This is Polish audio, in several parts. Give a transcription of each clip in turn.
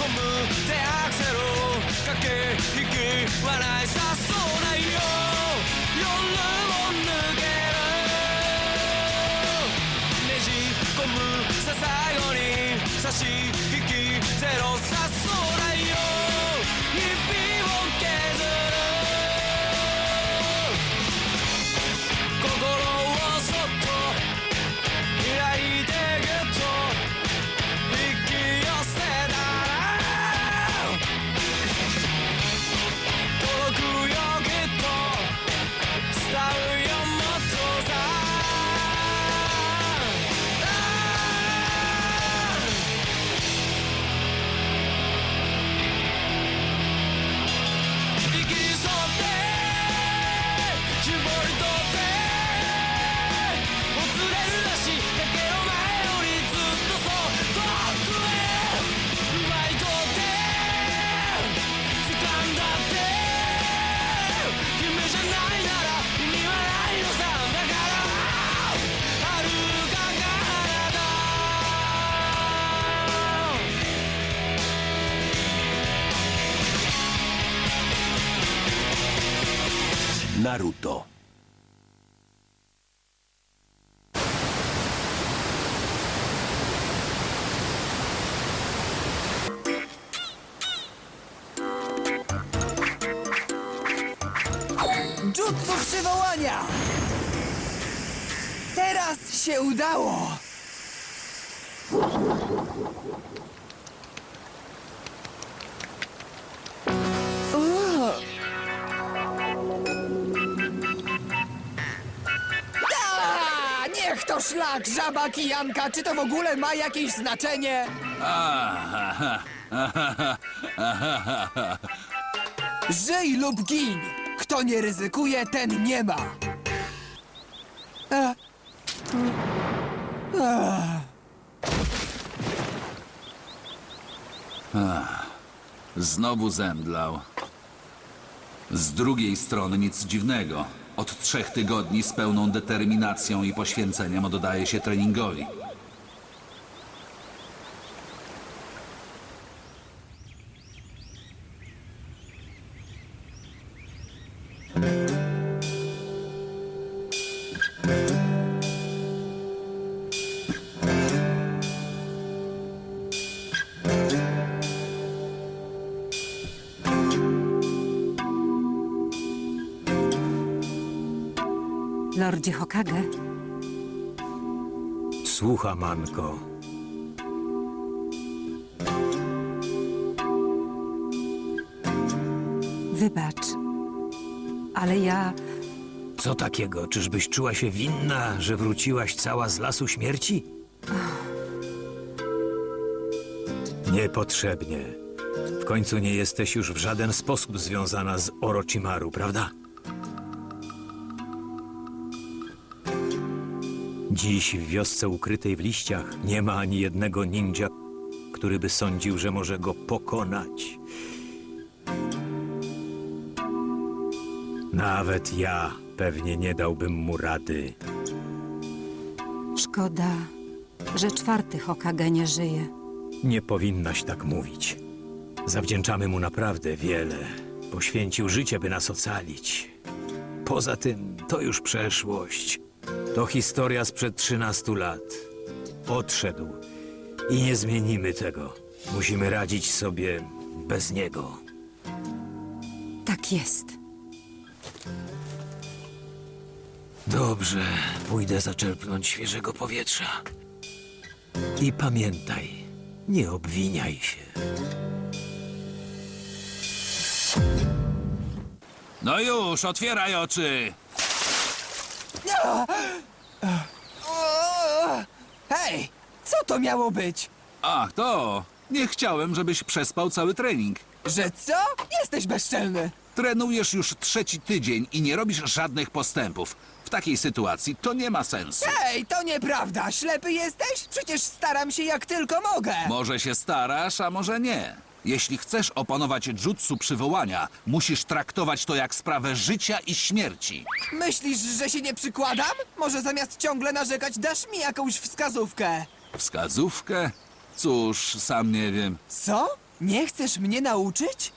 込む手アクセル駆け引き笑いさそうないよ。夜。Naruto. To szlak, żaba kijanka, czy to w ogóle ma jakieś znaczenie? Żyj lub gin! Kto nie ryzykuje, ten nie ma! E. E. Znowu zemdlał. Z drugiej strony nic dziwnego. Od trzech tygodni z pełną determinacją i poświęceniem oddaje się treningowi. Lordzie Hokage, Słucham, Anko. wybacz. Ale ja. Co takiego? Czyżbyś czuła się winna, że wróciłaś cała z lasu śmierci? Niepotrzebnie. W końcu nie jesteś już w żaden sposób związana z Orochimaru, prawda? Dziś w wiosce ukrytej w liściach nie ma ani jednego ninja, który by sądził, że może go pokonać. Nawet ja pewnie nie dałbym mu rady. Szkoda, że czwarty Hokage nie żyje. Nie powinnaś tak mówić. Zawdzięczamy mu naprawdę wiele. Poświęcił życie, by nas ocalić. Poza tym, to już przeszłość. To historia sprzed 13 lat. Odszedł. I nie zmienimy tego. Musimy radzić sobie bez niego. Tak jest. Dobrze, pójdę zaczerpnąć świeżego powietrza. I pamiętaj, nie obwiniaj się. No już, otwieraj oczy! Hej, co to miało być? Ach, to! Nie chciałem, żebyś przespał cały trening. Że co? Jesteś bezczelny. Trenujesz już trzeci tydzień i nie robisz żadnych postępów. W takiej sytuacji to nie ma sensu. Hej, to nieprawda. Ślepy jesteś? Przecież staram się jak tylko mogę. Może się starasz, a może nie. Jeśli chcesz opanować jutsu przywołania, musisz traktować to jak sprawę życia i śmierci. Myślisz, że się nie przykładam? Może zamiast ciągle narzekać, dasz mi jakąś wskazówkę? Wskazówkę? Cóż, sam nie wiem. Co? Nie chcesz mnie nauczyć?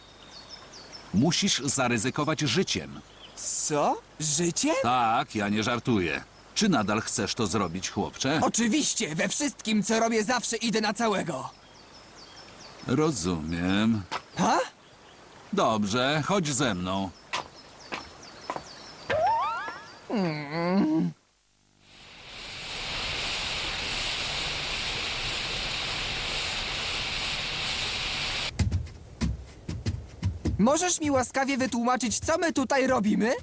Musisz zaryzykować życiem. Co? Życie? Tak, ja nie żartuję. Czy nadal chcesz to zrobić, chłopcze? Oczywiście, we wszystkim, co robię, zawsze idę na całego. Rozumiem. Ha? Dobrze, chodź ze mną. Możesz mi łaskawie wytłumaczyć, co my tutaj robimy?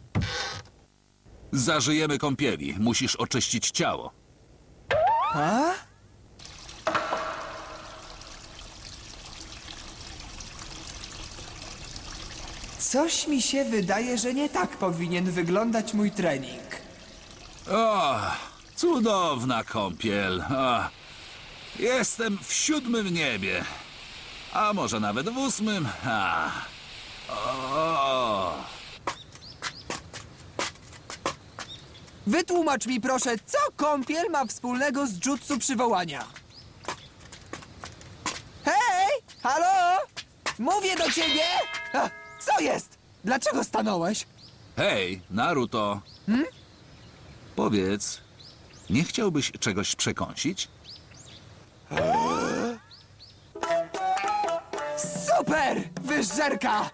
Zażyjemy kąpieli. Musisz oczyścić ciało. A? Coś mi się wydaje, że nie tak powinien wyglądać mój trening. O, cudowna kąpiel. O, jestem w siódmym niebie. A może nawet w ósmym. A. O. Wytłumacz mi proszę, co kąpiel ma wspólnego z jutsu przywołania? Hej! Halo? Mówię do ciebie! Co jest? Dlaczego stanąłeś? Hej, Naruto. Powiedz, nie chciałbyś czegoś przekąsić? Super! Wyżerka!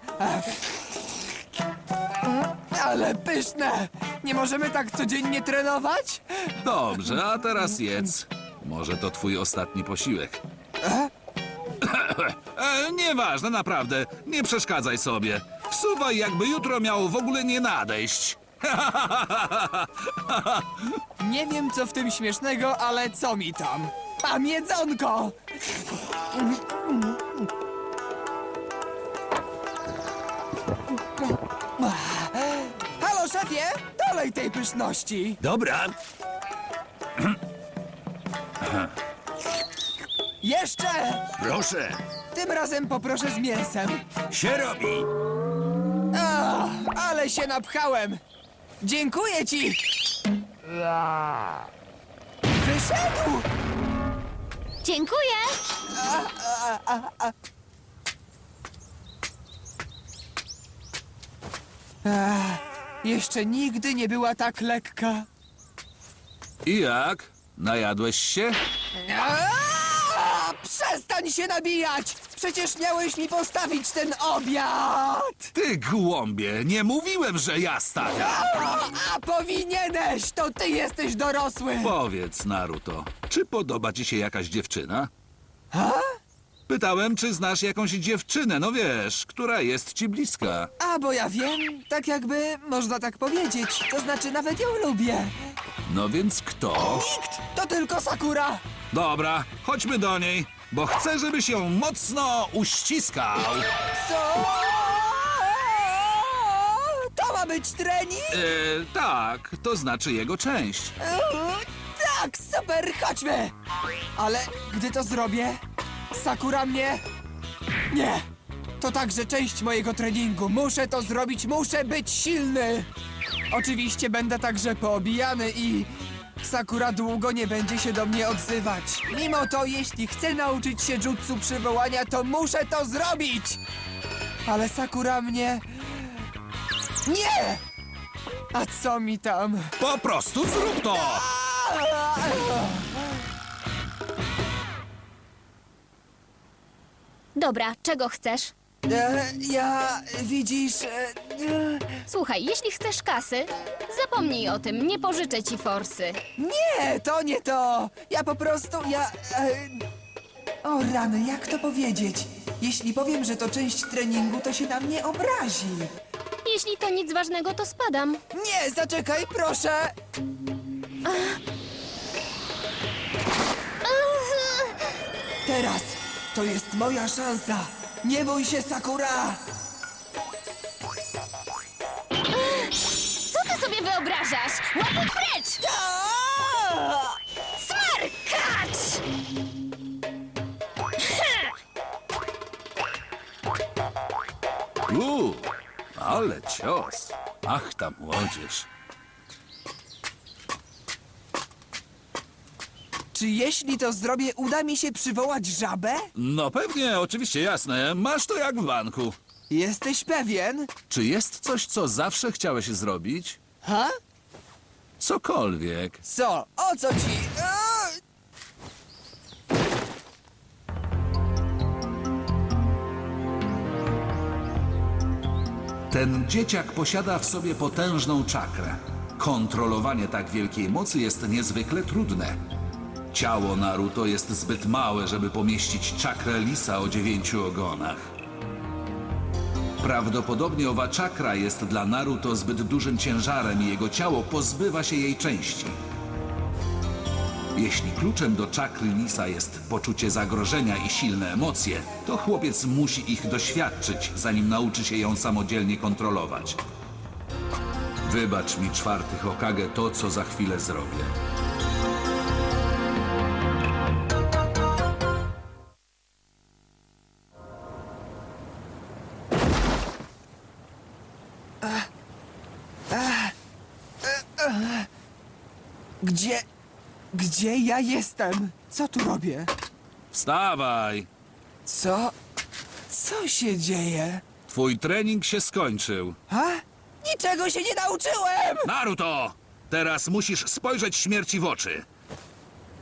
Ale pyszne! Nie możemy tak codziennie trenować? Dobrze, a teraz jedz. Może to twój ostatni posiłek. Nieważne, naprawdę. Nie przeszkadzaj sobie. Wsuwaj, jakby jutro miało w ogóle nie nadejść. Nie wiem, co w tym śmiesznego, ale co mi tam? Mam jedzonko! Halo, szefie! Dolej tej pyszności! Dobra, Jeszcze! proszę, Tym razem poproszę z mięsem. się robi. A, ale się napchałem! Dziękuję ci! Wyszedł! Dziękuję. Jeszcze nigdy nie była tak lekka. I jak? Najadłeś się? Aaa! Przestań się nabijać! Przecież miałeś mi postawić ten obiad! Ty głąbie, nie mówiłem, że ja stawiam. A, a powinieneś! To ty jesteś dorosły! Powiedz, Naruto, czy podoba ci się jakaś dziewczyna? A? Pytałem, czy znasz jakąś dziewczynę, no wiesz, która jest ci bliska. A, bo ja wiem, tak jakby można tak powiedzieć. To znaczy, nawet ją lubię. No więc kto? Nikt! To tylko Sakura! Dobra, chodźmy do niej, bo chcę, żebyś ją mocno uściskał. Co? To ma być trening? E, tak, to znaczy jego część. Tak, super, chodźmy! Ale gdy to zrobię, Sakura mnie... Nie! To także część mojego treningu. Muszę to zrobić, muszę być silny! Oczywiście będę także poobijany i... Sakura długo nie będzie się do mnie odzywać. Mimo to, jeśli chcę nauczyć się jutsu przywołania, to muszę to zrobić! Ale Sakura mnie... Nie! A co mi tam? Po prostu zrób to! Dobra, czego chcesz? E, ja, widzisz, e, e, Słuchaj, jeśli chcesz kasy, zapomnij o tym, nie pożyczę ci forsy. nie, to nie to. Ja po prostu, ja... E, o rany, jak to powiedzieć? Jeśli powiem, że to część treningu, to się na mnie obrazi. Jeśli to nic ważnego, to spadam. Nie, zaczekaj, proszę. Teraz to jest moja szansa. Nie bój się, Sakura. Co ty sobie wyobrażasz? Łapy precz! Smarkacz! Uuu, ale cios. Ach, ta młodzież. Czy jeśli to zrobię, uda mi się przywołać żabę? No pewnie, oczywiście, jasne. Masz to jak w banku. Jesteś pewien? Czy jest coś, co zawsze chciałeś zrobić? Ha? Cokolwiek. Co? O co ci? A! Ten dzieciak posiada w sobie potężną czakrę. Kontrolowanie tak wielkiej mocy jest niezwykle trudne. Ciało Naruto jest zbyt małe, żeby pomieścić czakrę lisa o dziewięciu ogonach. Prawdopodobnie owa czakra jest dla Naruto zbyt dużym ciężarem i jego ciało pozbywa się jej części. Jeśli kluczem do czakry lisa jest poczucie zagrożenia i silne emocje, to chłopiec musi ich doświadczyć, zanim nauczy się ją samodzielnie kontrolować. Wybacz mi, czwarty Hokage, to, co za chwilę zrobię. Gdzie... Gdzie ja jestem? Co tu robię? Wstawaj! Co... Co się dzieje? Twój trening się skończył. Ha? Niczego się nie nauczyłem! Naruto! Teraz musisz spojrzeć śmierci w oczy.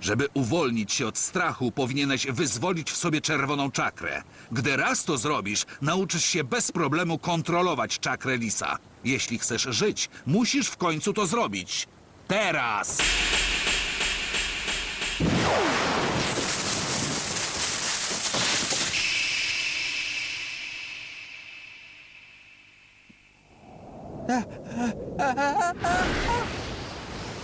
Żeby uwolnić się od strachu, powinieneś wyzwolić w sobie czerwoną czakrę. Gdy raz to zrobisz, nauczysz się bez problemu kontrolować czakrę lisa. Jeśli chcesz żyć, musisz w końcu to zrobić. Teraz!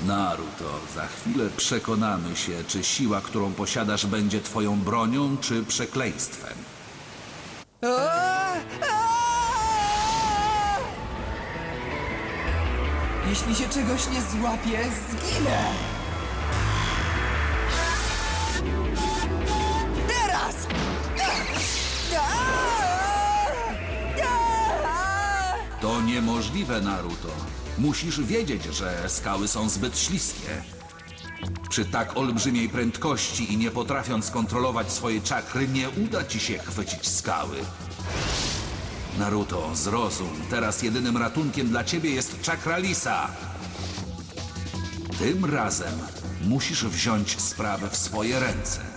Naruto, za chwilę przekonamy się, czy siła, którą posiadasz, będzie twoją bronią, czy przekleństwem. Jeśli się czegoś nie złapię, zginę! Teraz! To niemożliwe, Naruto. Musisz wiedzieć, że skały są zbyt śliskie. Przy tak olbrzymiej prędkości i nie potrafiąc kontrolować swojej czakry, nie uda ci się chwycić skały. Naruto, zrozum. Teraz jedynym ratunkiem dla ciebie jest czakra lisa. Tym razem musisz wziąć sprawę w swoje ręce.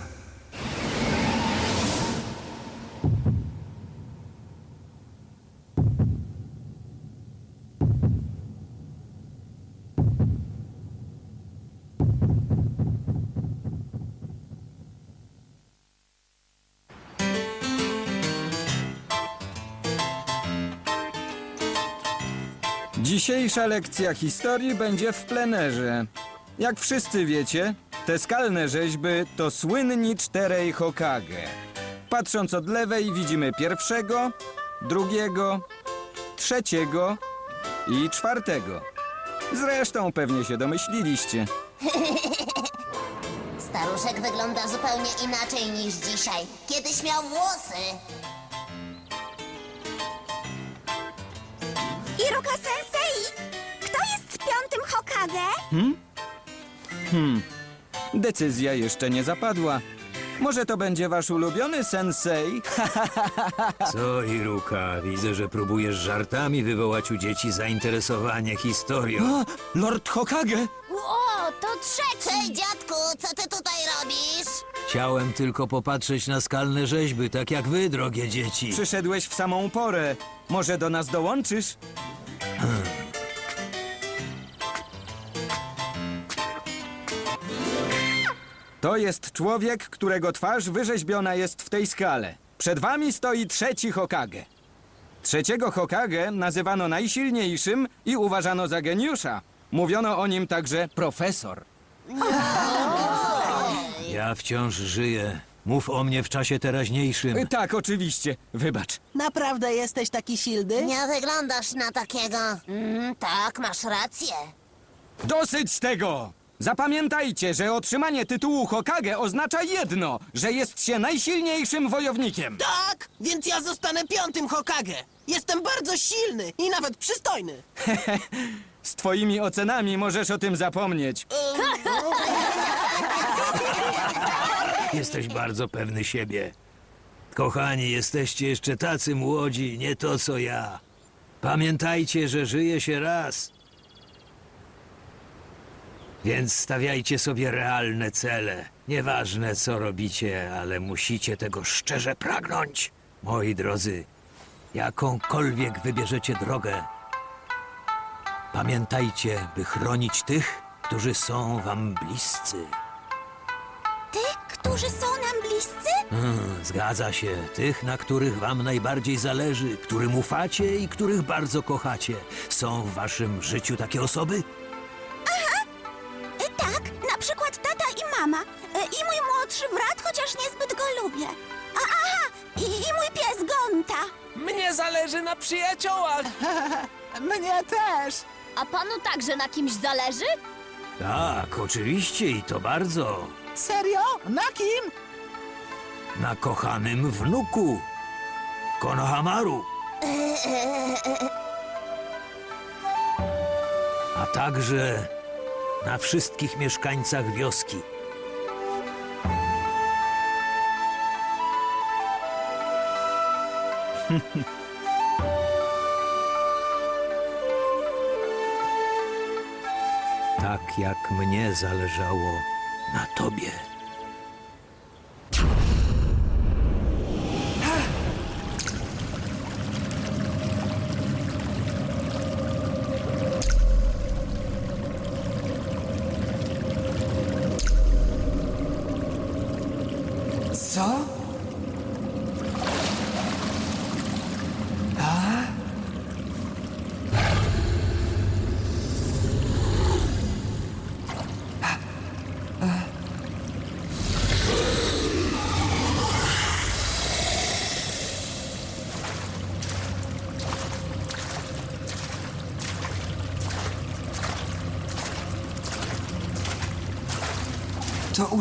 Dzisiejsza lekcja historii będzie w plenerze. Jak wszyscy wiecie, te skalne rzeźby to słynni czterej Hokage. Patrząc od lewej widzimy pierwszego, drugiego, trzeciego i czwartego. Zresztą pewnie się domyśliliście. Staruszek wygląda zupełnie inaczej niż dzisiaj. Kiedyś miał włosy. Sensei! Jest piątym Hokage? Decyzja jeszcze nie zapadła. Może to będzie wasz ulubiony sensei? Co, Iruka? Widzę, że próbujesz żartami wywołać u dzieci zainteresowanie historią. A, Lord Hokage! O, to trzeci! Hej, dziadku, co ty tutaj robisz? Chciałem tylko popatrzeć na skalne rzeźby, tak jak wy, drogie dzieci. Przyszedłeś w samą porę. Może do nas dołączysz? To jest człowiek, którego twarz wyrzeźbiona jest w tej skale. Przed wami stoi trzeci Hokage. Trzeciego Hokage nazywano najsilniejszym i uważano za geniusza. Mówiono o nim także profesor. Ja wciąż żyję. Mów o mnie w czasie teraźniejszym. Y, Tak, oczywiście. Wybacz. Naprawdę jesteś taki silny? Nie wyglądasz na takiego. Mm, tak, masz rację. Dosyć tego! Zapamiętajcie, że otrzymanie tytułu Hokage oznacza jedno, że jest się najsilniejszym wojownikiem. Tak, więc ja zostanę piątym Hokage. Jestem bardzo silny i nawet przystojny. Z twoimi ocenami możesz o tym zapomnieć. Jesteś bardzo pewny siebie. Kochani, jesteście jeszcze tacy młodzi, nie to co ja. Pamiętajcie, że żyje się raz. Więc stawiajcie sobie realne cele. Nieważne co robicie, ale musicie tego szczerze pragnąć. Moi drodzy, jakąkolwiek wybierzecie drogę, pamiętajcie, by chronić tych, którzy są wam bliscy. Tych, którzy są nam bliscy? Hmm, zgadza się. Tych, na których wam najbardziej zależy, którym ufacie i których bardzo kochacie. Są w waszym życiu takie osoby? Zależy na przyjaciołach. Mnie też! A panu także na kimś zależy? Tak, oczywiście i to bardzo. Serio? Na kim? Na kochanym wnuku. Konohamaru. A także na wszystkich mieszkańcach wioski. tak jak mnie zależało na tobie.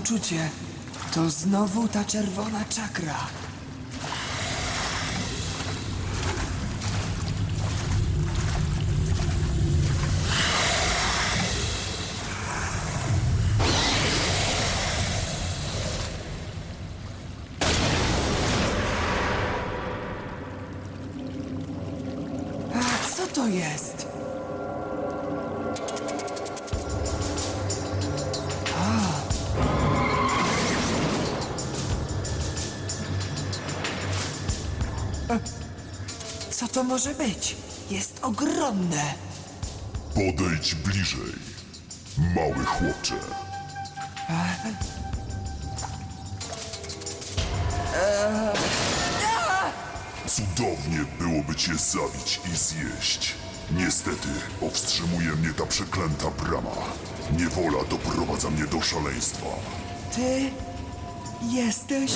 Uczucie. To znowu ta czerwona czakra. A co to jest? To może być? Jest ogromne. Podejdź bliżej, mały chłopcze. Cudownie byłoby cię zabić i zjeść. Niestety, powstrzymuje mnie ta przeklęta brama. Niewola doprowadza mnie do szaleństwa. Ty jesteś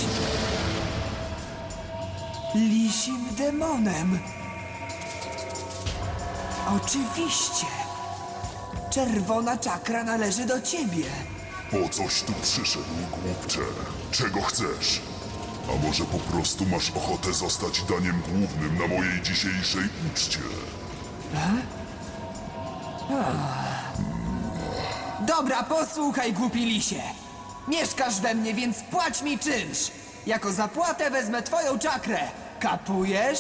lisim demonem. Oczywiście. Czerwona czakra należy do ciebie. Po coś tu przyszedł, głupcze? Czego chcesz? A może po prostu masz ochotę zostać daniem głównym na mojej dzisiejszej uczcie? Dobra, posłuchaj, głupi lisie. Mieszkasz we mnie, więc płać mi czynsz. Jako zapłatę wezmę twoją czakrę. Kapujesz?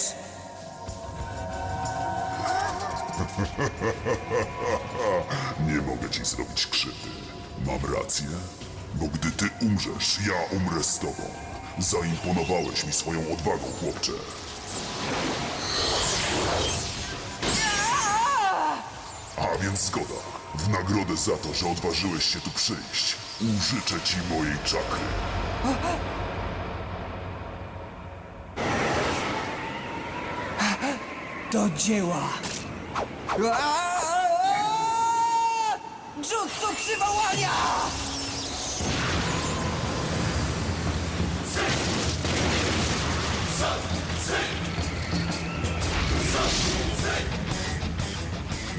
Nie mogę ci zrobić krzywdy. Mam rację? Bo gdy ty umrzesz, ja umrę z tobą. Zaimponowałeś mi swoją odwagą, chłopcze. A więc zgoda. W nagrodę za to, że odważyłeś się tu przyjść, użyczę ci mojej czakry. Do dzieła. Jutsu przywołania!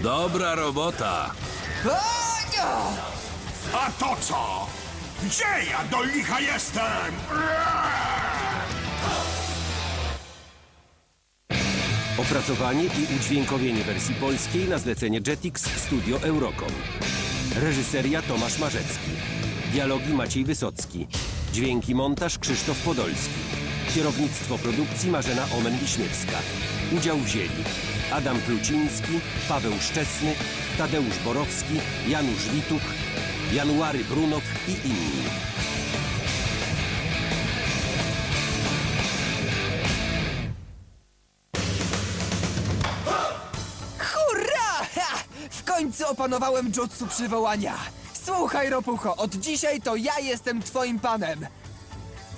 Dobra robota. A! A to co? Gdzie ja do licha jestem? Opracowanie i udźwiękowienie wersji polskiej na zlecenie Jetix Studio Eurocom. Reżyseria Tomasz Marzecki. Dialogi Maciej Wysocki. Dźwięki montaż Krzysztof Podolski. Kierownictwo produkcji Marzena Omen-Wiśniewska. Udział wzięli Adam Pluciński, Paweł Szczesny, Tadeusz Borowski, Janusz Wituch, January Brunow i inni. Końcu opanowałem jutsu przywołania. Słuchaj, Ropucho, od dzisiaj to ja jestem twoim panem.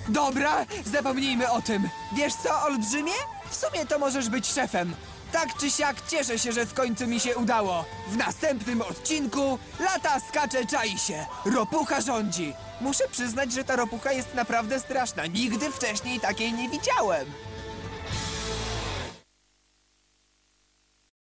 Dobra, zapomnijmy o tym. Wiesz co, Olbrzymie? W sumie to możesz być szefem. Tak czy siak cieszę się, że w końcu mi się udało. W następnym odcinku lata skacze czai się. Ropucha rządzi. Muszę przyznać, że ta ropucha jest naprawdę straszna. Nigdy wcześniej takiej nie widziałem.